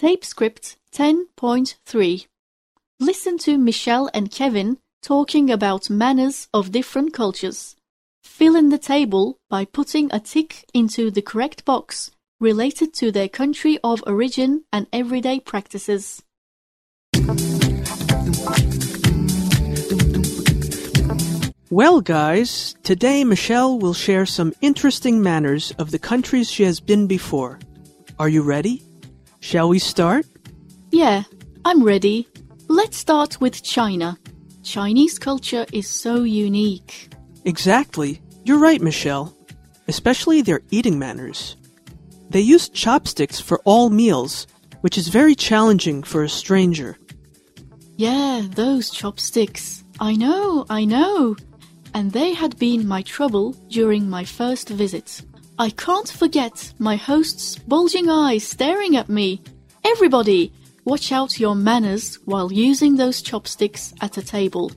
Tape script 10.3. Listen to Michelle and Kevin talking about manners of different cultures. Fill in the table by putting a tick into the correct box related to their country of origin and everyday practices. Well, guys, today Michelle will share some interesting manners of the countries she has been before. Are you ready? Shall we start? Yeah, I'm ready. Let's start with China. Chinese culture is so unique. Exactly. You're right, Michelle. Especially their eating manners. They use chopsticks for all meals, which is very challenging for a stranger. Yeah, those chopsticks. I know, I know and they had been my trouble during my first visit. I can't forget my host's bulging eyes staring at me. Everybody, watch out your manners while using those chopsticks at a table.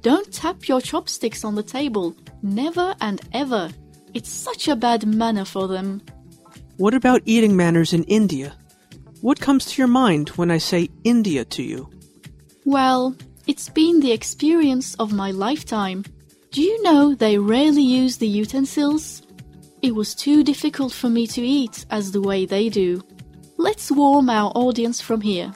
Don't tap your chopsticks on the table, never and ever. It's such a bad manner for them. What about eating manners in India? What comes to your mind when I say India to you? Well, it's been the experience of my lifetime. Do you know they rarely use the utensils? It was too difficult for me to eat as the way they do. Let's warm our audience from here.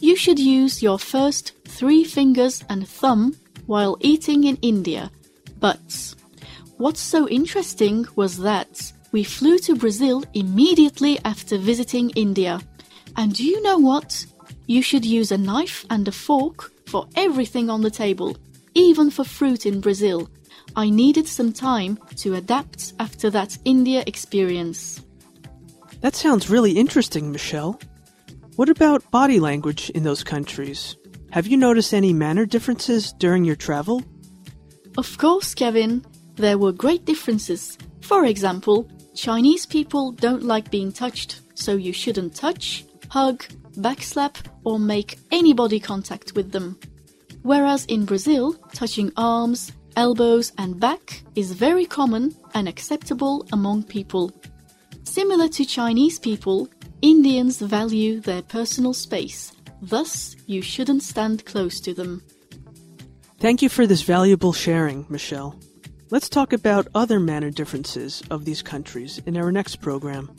You should use your first three fingers and thumb while eating in India. But what's so interesting was that we flew to Brazil immediately after visiting India. And you know what? You should use a knife and a fork for everything on the table even for fruit in Brazil. I needed some time to adapt after that India experience. That sounds really interesting, Michelle. What about body language in those countries? Have you noticed any manner differences during your travel? Of course, Kevin. There were great differences. For example, Chinese people don't like being touched, so you shouldn't touch, hug, backslap, or make any body contact with them whereas in Brazil, touching arms, elbows, and back is very common and acceptable among people. Similar to Chinese people, Indians value their personal space, thus, you shouldn't stand close to them. Thank you for this valuable sharing, Michelle. Let's talk about other manner differences of these countries in our next program.